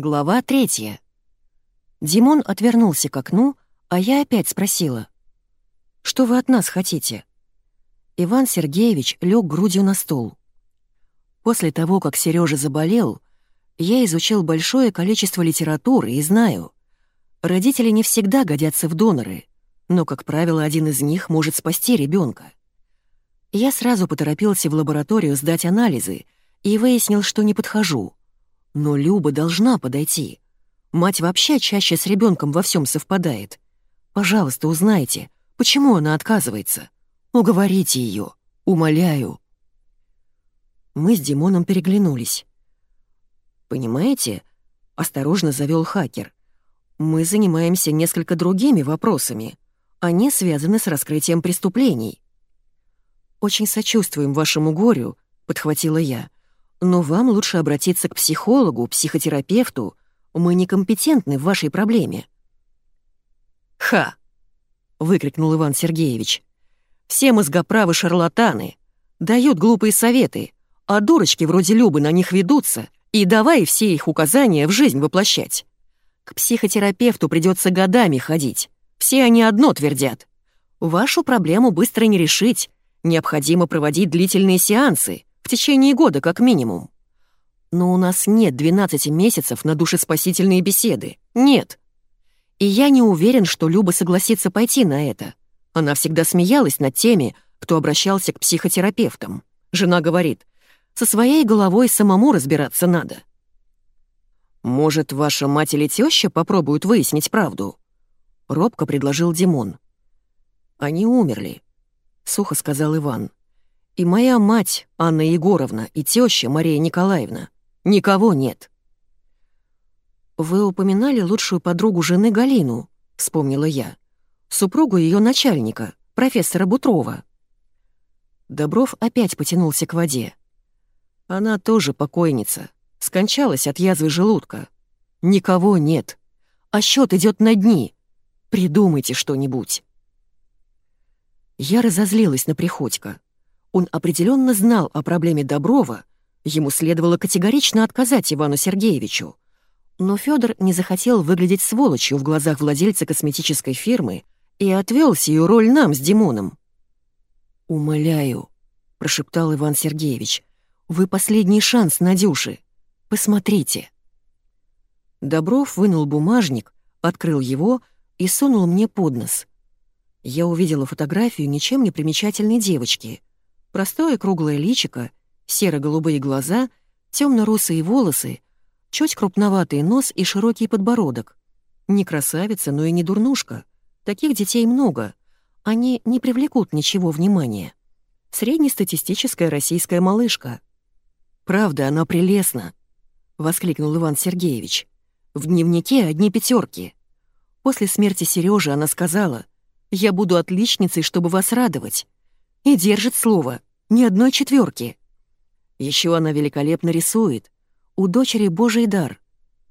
Глава третья. Димон отвернулся к окну, а я опять спросила. «Что вы от нас хотите?» Иван Сергеевич лег грудью на стол. После того, как Сережа заболел, я изучил большое количество литературы и знаю, родители не всегда годятся в доноры, но, как правило, один из них может спасти ребенка. Я сразу поторопился в лабораторию сдать анализы и выяснил, что не подхожу — но Люба должна подойти. Мать вообще чаще с ребенком во всем совпадает. Пожалуйста, узнайте, почему она отказывается. Уговорите ее, умоляю. Мы с Димоном переглянулись. «Понимаете?» — осторожно завел хакер. «Мы занимаемся несколько другими вопросами. Они связаны с раскрытием преступлений». «Очень сочувствуем вашему горю», — подхватила я. Но вам лучше обратиться к психологу, психотерапевту. Мы некомпетентны в вашей проблеме». «Ха!» — выкрикнул Иван Сергеевич. «Все мозгоправы шарлатаны, дают глупые советы, а дурочки вроде Любы на них ведутся, и давай все их указания в жизнь воплощать. К психотерапевту придется годами ходить, все они одно твердят. Вашу проблему быстро не решить, необходимо проводить длительные сеансы, течение года как минимум. Но у нас нет 12 месяцев на душеспасительные беседы. Нет. И я не уверен, что Люба согласится пойти на это. Она всегда смеялась над теми, кто обращался к психотерапевтам. Жена говорит, со своей головой самому разбираться надо. «Может, ваша мать или теща попробуют выяснить правду?» Робко предложил Димон. «Они умерли», — сухо сказал Иван. И моя мать, Анна Егоровна, и теща Мария Николаевна. Никого нет. «Вы упоминали лучшую подругу жены Галину», — вспомнила я. «Супругу ее начальника, профессора Бутрова». Добров опять потянулся к воде. Она тоже покойница. Скончалась от язвы желудка. Никого нет. А счет идет на дни. Придумайте что-нибудь. Я разозлилась на Приходько. Он определенно знал о проблеме Доброва, ему следовало категорично отказать Ивану Сергеевичу. Но Федор не захотел выглядеть сволочью в глазах владельца косметической фирмы и отвел сию роль нам с Димоном. «Умоляю», — прошептал Иван Сергеевич, — «вы последний шанс, Надюши. Посмотрите». Добров вынул бумажник, открыл его и сунул мне под нос. Я увидела фотографию ничем не примечательной девочки — Простое круглое личико, серо-голубые глаза, темно-русые волосы, чуть крупноватый нос и широкий подбородок. Не красавица, но и не дурнушка. Таких детей много. Они не привлекут ничего внимания. Среднестатистическая российская малышка. «Правда, она прелестна», — воскликнул Иван Сергеевич. «В дневнике одни пятерки. После смерти Сережи она сказала, «Я буду отличницей, чтобы вас радовать. И держит слово. Ни одной четверки. Еще она великолепно рисует. У дочери божий дар.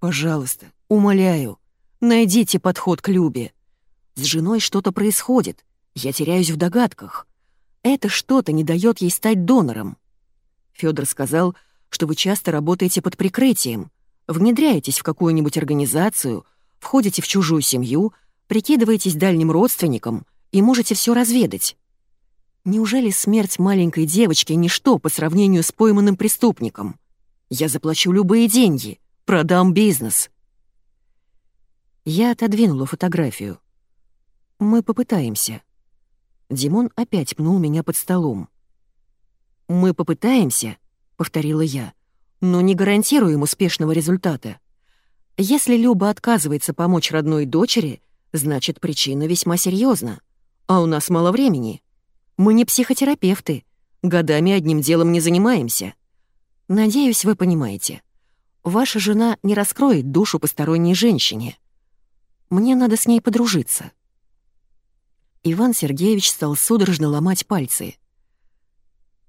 Пожалуйста, умоляю, найдите подход к Любе. С женой что-то происходит. Я теряюсь в догадках. Это что-то не дает ей стать донором. Федор сказал, что вы часто работаете под прикрытием, внедряетесь в какую-нибудь организацию, входите в чужую семью, прикидываетесь дальним родственником и можете все разведать. Неужели смерть маленькой девочки — ничто по сравнению с пойманным преступником? Я заплачу любые деньги, продам бизнес. Я отодвинула фотографию. Мы попытаемся. Димон опять пнул меня под столом. «Мы попытаемся», — повторила я, «но не гарантируем успешного результата. Если Люба отказывается помочь родной дочери, значит, причина весьма серьезна, а у нас мало времени». Мы не психотерапевты, годами одним делом не занимаемся. Надеюсь, вы понимаете. Ваша жена не раскроет душу посторонней женщине. Мне надо с ней подружиться». Иван Сергеевич стал судорожно ломать пальцы.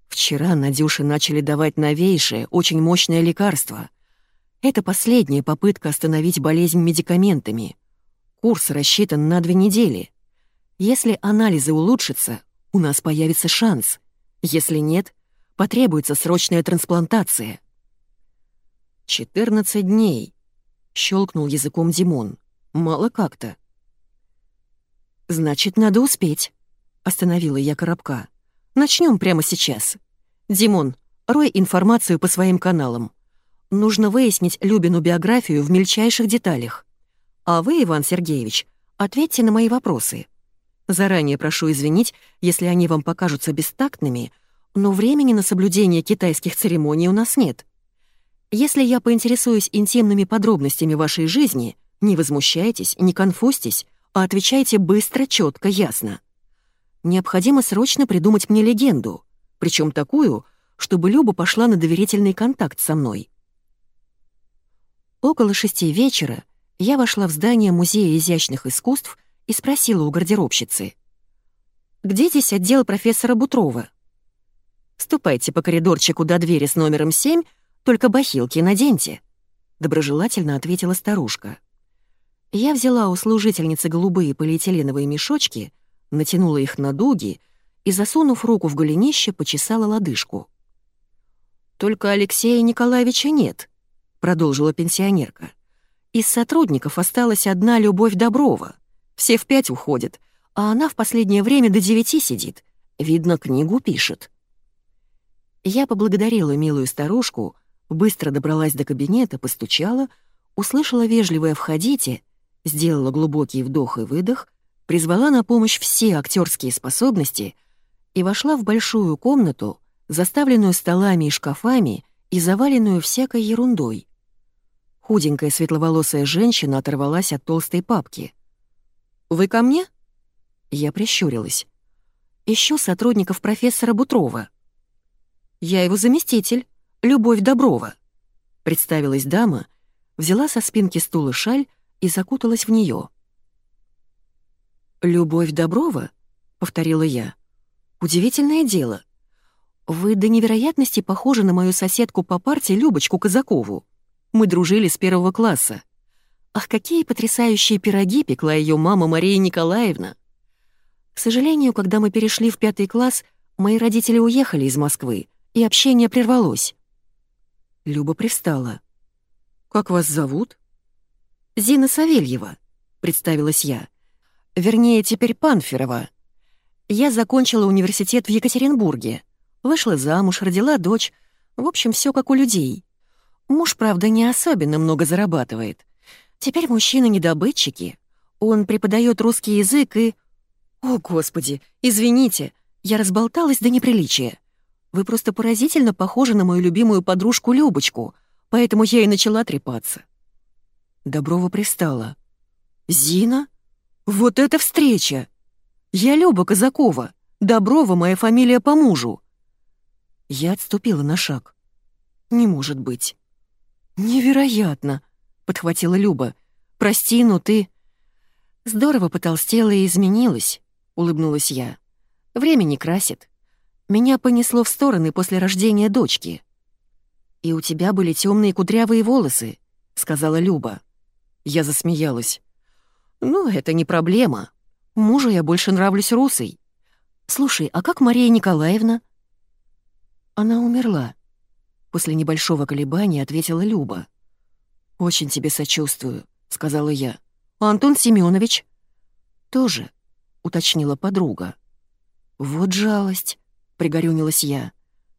«Вчера Надюше начали давать новейшее, очень мощное лекарство. Это последняя попытка остановить болезнь медикаментами. Курс рассчитан на две недели. Если анализы улучшатся, у нас появится шанс. Если нет, потребуется срочная трансплантация. 14 дней. — щелкнул языком Димон. «Мало как-то». «Значит, надо успеть», — остановила я Коробка. Начнем прямо сейчас. Димон, рой информацию по своим каналам. Нужно выяснить Любину биографию в мельчайших деталях. А вы, Иван Сергеевич, ответьте на мои вопросы. Заранее прошу извинить, если они вам покажутся бестактными, но времени на соблюдение китайских церемоний у нас нет. Если я поинтересуюсь интимными подробностями вашей жизни, не возмущайтесь, не конфузьтесь, а отвечайте быстро, четко, ясно. Необходимо срочно придумать мне легенду, причем такую, чтобы Люба пошла на доверительный контакт со мной. Около шести вечера я вошла в здание Музея изящных искусств и спросила у гардеробщицы. «Где здесь отдел профессора Бутрова?» «Ступайте по коридорчику до двери с номером семь, только бахилки наденьте», — доброжелательно ответила старушка. Я взяла у служительницы голубые полиэтиленовые мешочки — натянула их на дуги и, засунув руку в голенище, почесала лодыжку. «Только Алексея Николаевича нет», — продолжила пенсионерка. «Из сотрудников осталась одна Любовь Доброва. Все в пять уходят, а она в последнее время до девяти сидит. Видно, книгу пишет». Я поблагодарила милую старушку, быстро добралась до кабинета, постучала, услышала вежливое «входите», сделала глубокий вдох и выдох, призвала на помощь все актерские способности и вошла в большую комнату, заставленную столами и шкафами и заваленную всякой ерундой. Худенькая светловолосая женщина оторвалась от толстой папки. «Вы ко мне?» Я прищурилась. «Ищу сотрудников профессора Бутрова». «Я его заместитель, Любовь Доброва», — представилась дама, взяла со спинки стула шаль и закуталась в нее. «Любовь Доброва?» — повторила я. «Удивительное дело. Вы до невероятности похожи на мою соседку по парте Любочку Казакову. Мы дружили с первого класса. Ах, какие потрясающие пироги пекла ее мама Мария Николаевна! К сожалению, когда мы перешли в пятый класс, мои родители уехали из Москвы, и общение прервалось». Люба пристала. «Как вас зовут?» «Зина Савельева», — представилась я. Вернее, теперь Панферова. Я закончила университет в Екатеринбурге. Вышла замуж, родила дочь. В общем, все как у людей. Муж, правда, не особенно много зарабатывает. Теперь мужчины недобытчики. Он преподает русский язык и... О, Господи, извините, я разболталась до неприличия. Вы просто поразительно похожи на мою любимую подружку Любочку, поэтому я и начала трепаться. Доброва пристала. «Зина?» «Вот это встреча! Я Люба Казакова, Доброва моя фамилия по мужу». Я отступила на шаг. «Не может быть». «Невероятно!» — подхватила Люба. «Прости, но ты...» «Здорово потолстела и изменилась», — улыбнулась я. «Время не красит. Меня понесло в стороны после рождения дочки». «И у тебя были темные кудрявые волосы», — сказала Люба. Я засмеялась. «Ну, это не проблема. Мужу я больше нравлюсь русой. Слушай, а как Мария Николаевна?» «Она умерла», — после небольшого колебания ответила Люба. «Очень тебе сочувствую», — сказала я. «А Антон Семенович?» «Тоже», — уточнила подруга. «Вот жалость», — пригорюнилась я.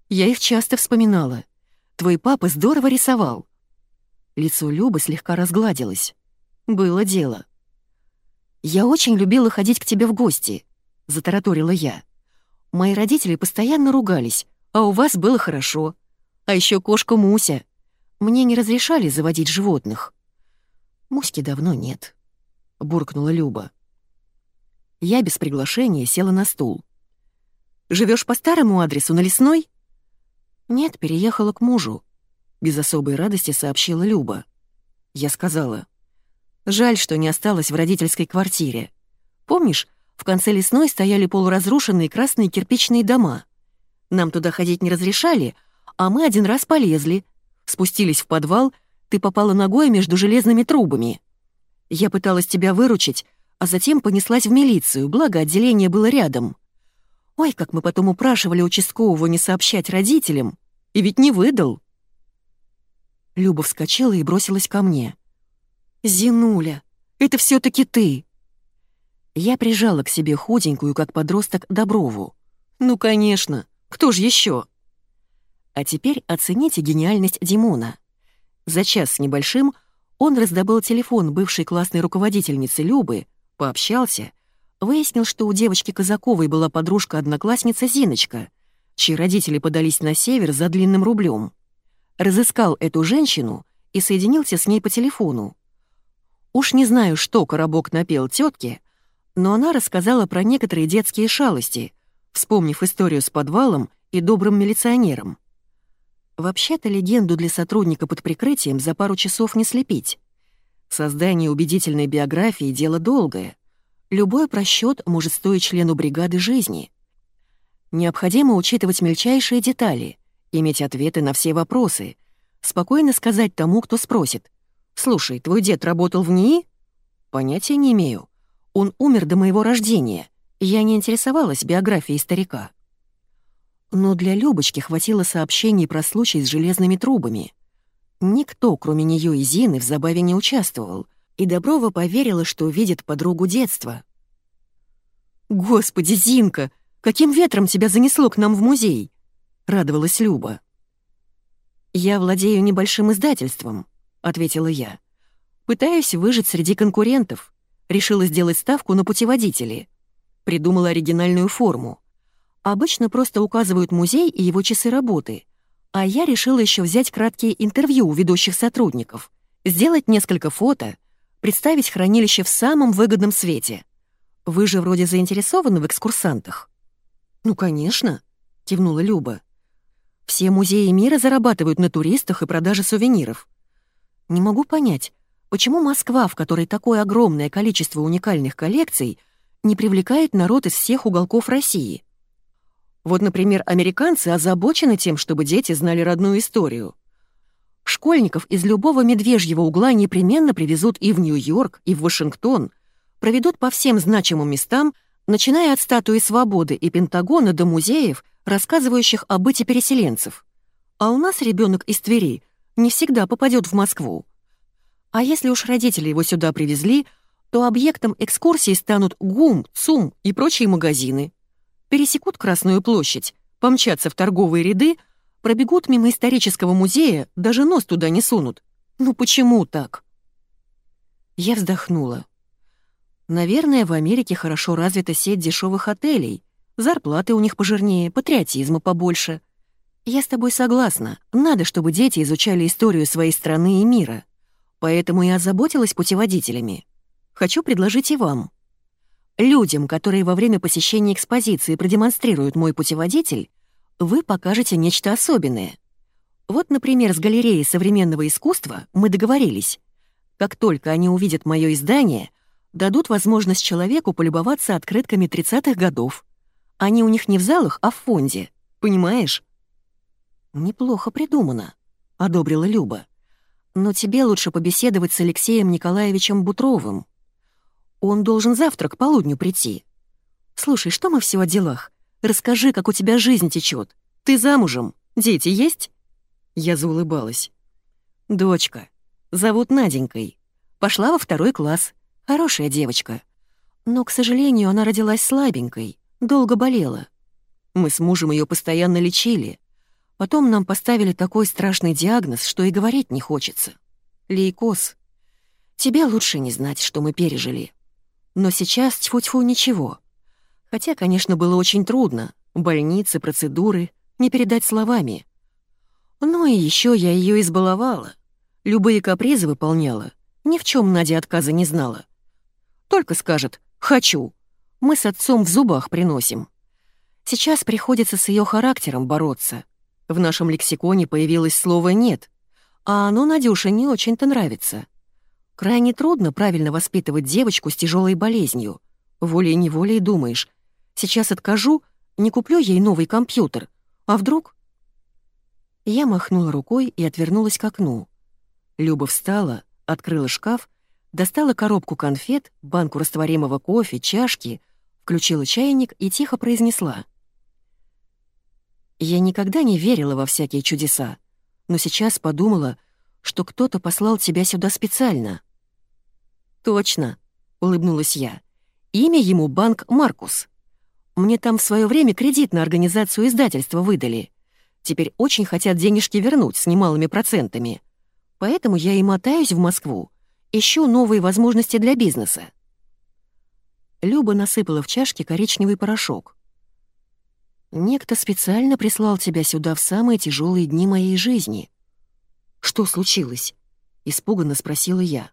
«Я их часто вспоминала. Твой папа здорово рисовал». Лицо Любы слегка разгладилось. «Было дело». «Я очень любила ходить к тебе в гости», — затараторила я. «Мои родители постоянно ругались, а у вас было хорошо. А еще кошка Муся. Мне не разрешали заводить животных». «Муськи давно нет», — буркнула Люба. Я без приглашения села на стул. Живешь по старому адресу на Лесной?» «Нет, переехала к мужу», — без особой радости сообщила Люба. Я сказала, Жаль, что не осталось в родительской квартире. Помнишь, в конце лесной стояли полуразрушенные красные кирпичные дома. Нам туда ходить не разрешали, а мы один раз полезли. Спустились в подвал, ты попала ногой между железными трубами. Я пыталась тебя выручить, а затем понеслась в милицию, благо отделение было рядом. Ой, как мы потом упрашивали участкового не сообщать родителям. И ведь не выдал. Люба вскочила и бросилась ко мне. «Зинуля, это все таки ты!» Я прижала к себе худенькую, как подросток, Доброву. «Ну, конечно, кто же еще? А теперь оцените гениальность Димона. За час с небольшим он раздобыл телефон бывшей классной руководительницы Любы, пообщался, выяснил, что у девочки Казаковой была подружка-одноклассница Зиночка, чьи родители подались на север за длинным рублем. Разыскал эту женщину и соединился с ней по телефону. Уж не знаю, что Коробок напел тетке, но она рассказала про некоторые детские шалости, вспомнив историю с подвалом и добрым милиционером. Вообще-то легенду для сотрудника под прикрытием за пару часов не слепить. Создание убедительной биографии — дело долгое. Любой просчет может стоить члену бригады жизни. Необходимо учитывать мельчайшие детали, иметь ответы на все вопросы, спокойно сказать тому, кто спросит. «Слушай, твой дед работал в НИИ?» «Понятия не имею. Он умер до моего рождения. Я не интересовалась биографией старика». Но для Любочки хватило сообщений про случай с железными трубами. Никто, кроме нее и Зины, в забаве не участвовал, и Доброва поверила, что видит подругу детства. «Господи, Зинка, каким ветром тебя занесло к нам в музей?» — радовалась Люба. «Я владею небольшим издательством», — ответила я. «Пытаюсь выжить среди конкурентов. Решила сделать ставку на путеводители. Придумала оригинальную форму. Обычно просто указывают музей и его часы работы. А я решила еще взять краткие интервью у ведущих сотрудников, сделать несколько фото, представить хранилище в самом выгодном свете. Вы же вроде заинтересованы в экскурсантах. «Ну, конечно», — кивнула Люба. «Все музеи мира зарабатывают на туристах и продаже сувениров. Не могу понять, почему Москва, в которой такое огромное количество уникальных коллекций, не привлекает народ из всех уголков России?» Вот, например, американцы озабочены тем, чтобы дети знали родную историю. Школьников из любого медвежьего угла непременно привезут и в Нью-Йорк, и в Вашингтон, проведут по всем значимым местам, начиная от статуи свободы и Пентагона до музеев, рассказывающих о быте переселенцев. А у нас ребенок из Твери не всегда попадет в Москву. А если уж родители его сюда привезли, то объектом экскурсии станут ГУМ, ЦУМ и прочие магазины пересекут Красную площадь, помчатся в торговые ряды, пробегут мимо исторического музея, даже нос туда не сунут. Ну почему так? Я вздохнула. Наверное, в Америке хорошо развита сеть дешевых отелей, зарплаты у них пожирнее, патриотизма побольше. Я с тобой согласна, надо, чтобы дети изучали историю своей страны и мира. Поэтому я озаботилась путеводителями. Хочу предложить и вам. Людям, которые во время посещения экспозиции продемонстрируют мой путеводитель, вы покажете нечто особенное. Вот, например, с галереей современного искусства мы договорились. Как только они увидят мое издание, дадут возможность человеку полюбоваться открытками 30-х годов. Они у них не в залах, а в фонде. Понимаешь? «Неплохо придумано», — одобрила Люба. «Но тебе лучше побеседовать с Алексеем Николаевичем Бутровым. Он должен завтра к полудню прийти. Слушай, что мы все о делах? Расскажи, как у тебя жизнь течет. Ты замужем? Дети есть?» Я заулыбалась. «Дочка. Зовут Наденькой. Пошла во второй класс. Хорошая девочка. Но, к сожалению, она родилась слабенькой, долго болела. Мы с мужем ее постоянно лечили. Потом нам поставили такой страшный диагноз, что и говорить не хочется. Лейкоз. Тебе лучше не знать, что мы пережили. Но сейчас тьфу-тьфу ничего. Хотя, конечно, было очень трудно. Больницы, процедуры, не передать словами. Ну и еще я ее избаловала. Любые капризы выполняла. Ни в чем Надя отказа не знала. Только скажет «хочу». Мы с отцом в зубах приносим. Сейчас приходится с ее характером бороться. В нашем лексиконе появилось слово «нет», а оно Надюше не очень-то нравится. Крайне трудно правильно воспитывать девочку с тяжелой болезнью. Волей-неволей думаешь, сейчас откажу, не куплю ей новый компьютер. А вдруг? Я махнула рукой и отвернулась к окну. Люба встала, открыла шкаф, достала коробку конфет, банку растворимого кофе, чашки, включила чайник и тихо произнесла. Я никогда не верила во всякие чудеса, но сейчас подумала, что кто-то послал тебя сюда специально. «Точно», — улыбнулась я. «Имя ему банк «Маркус». Мне там в свое время кредит на организацию издательства выдали. Теперь очень хотят денежки вернуть с немалыми процентами. Поэтому я и мотаюсь в Москву, ищу новые возможности для бизнеса». Люба насыпала в чашке коричневый порошок. «Некто специально прислал тебя сюда в самые тяжелые дни моей жизни». «Что случилось?» — испуганно спросила я.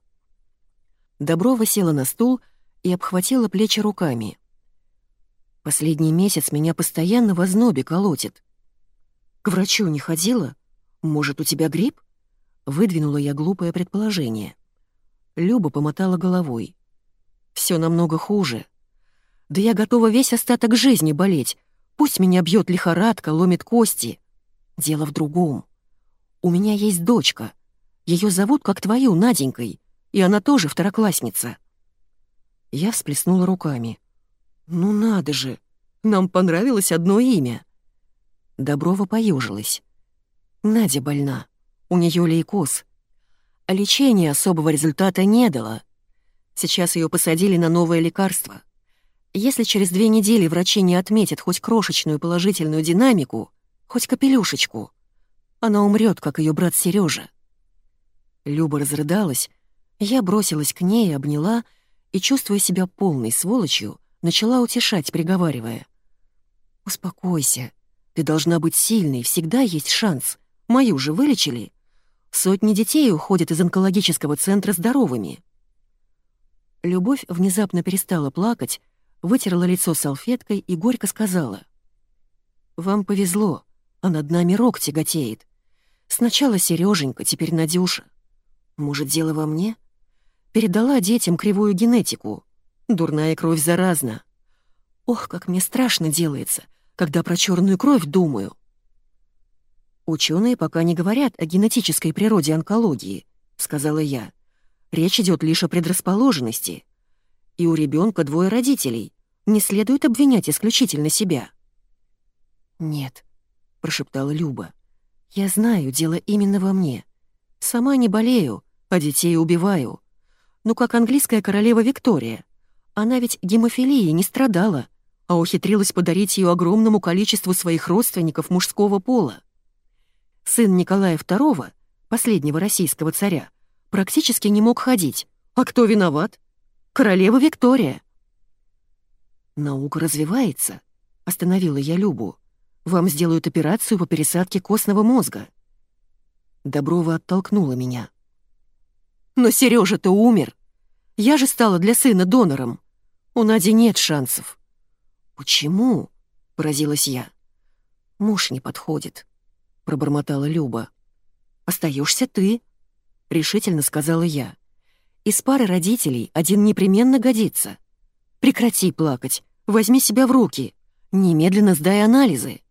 Доброва села на стул и обхватила плечи руками. «Последний месяц меня постоянно в ознобе колотит. К врачу не ходила? Может, у тебя грипп?» Выдвинула я глупое предположение. Люба помотала головой. Все намного хуже. Да я готова весь остаток жизни болеть. Пусть меня бьет лихорадка, ломит кости. Дело в другом. У меня есть дочка. Ее зовут как твою, Наденькой, и она тоже второклассница. Я всплеснула руками. «Ну надо же! Нам понравилось одно имя!» Доброва поежилась. Надя больна. У нее лейкоз. Лечение особого результата не дало. Сейчас ее посадили на новое лекарство. Если через две недели врачи не отметят хоть крошечную положительную динамику, хоть капелюшечку, она умрет, как ее брат Сережа. Люба разрыдалась, я бросилась к ней, обняла и, чувствуя себя полной сволочью, начала утешать, приговаривая. «Успокойся, ты должна быть сильной, всегда есть шанс. Мою же вылечили. Сотни детей уходят из онкологического центра здоровыми». Любовь внезапно перестала плакать, вытерла лицо салфеткой и горько сказала. «Вам повезло, а над нами рок тяготеет. Сначала Сереженька, теперь Надюша. Может, дело во мне? Передала детям кривую генетику. Дурная кровь заразна. Ох, как мне страшно делается, когда про черную кровь думаю. Ученые пока не говорят о генетической природе онкологии, сказала я. Речь идет лишь о предрасположенности. И у ребенка двое родителей. Не следует обвинять исключительно себя. «Нет», — прошептала Люба. «Я знаю, дело именно во мне. Сама не болею, а детей убиваю. Ну, как английская королева Виктория. Она ведь гемофилией не страдала, а ухитрилась подарить ее огромному количеству своих родственников мужского пола. Сын Николая II, последнего российского царя, практически не мог ходить. А кто виноват? Королева Виктория. «Наука развивается», — остановила я Любу. «Вам сделают операцию по пересадке костного мозга». Доброва оттолкнула меня. «Но Сережа-то умер. Я же стала для сына донором. У Нади нет шансов». «Почему?» — поразилась я. «Муж не подходит», — пробормотала Люба. Остаешься ты», — решительно сказала я. «Из пары родителей один непременно годится. Прекрати плакать, возьми себя в руки, немедленно сдай анализы.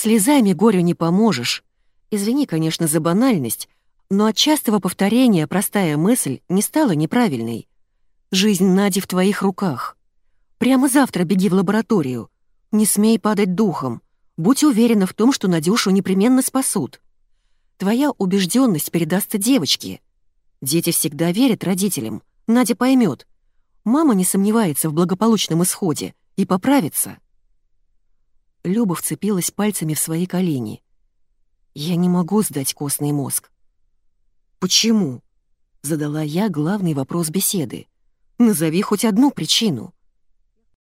Слезами горю не поможешь. Извини, конечно, за банальность, но от частого повторения простая мысль не стала неправильной. Жизнь Нади в твоих руках. Прямо завтра беги в лабораторию. Не смей падать духом. Будь уверена в том, что Надюшу непременно спасут. Твоя убежденность передастся девочке. Дети всегда верят родителям. Надя поймет. Мама не сомневается в благополучном исходе и поправится. Люба вцепилась пальцами в свои колени. «Я не могу сдать костный мозг». «Почему?» — задала я главный вопрос беседы. «Назови хоть одну причину».